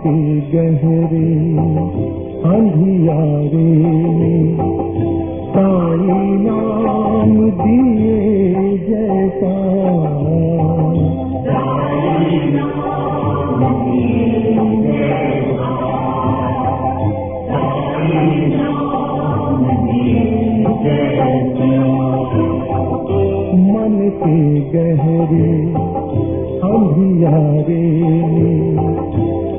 के गहरे अंधियारे साई नाम दिए जैसा मन के गहरे अंधियारे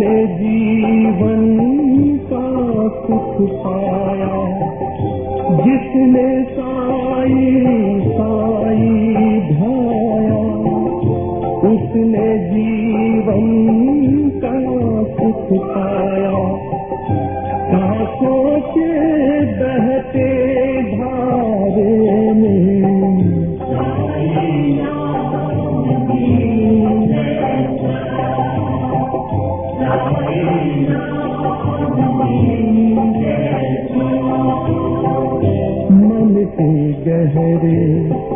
મે જીવન પાસિત પાયા જિસમે સાઈ સાઈ ભાયા ઉસમે જીવન પાસિત પાયા હાસ કો કે Hare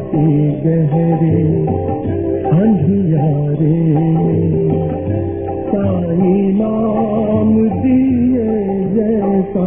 ई गहरे अंधी यारे सारी मन जैसा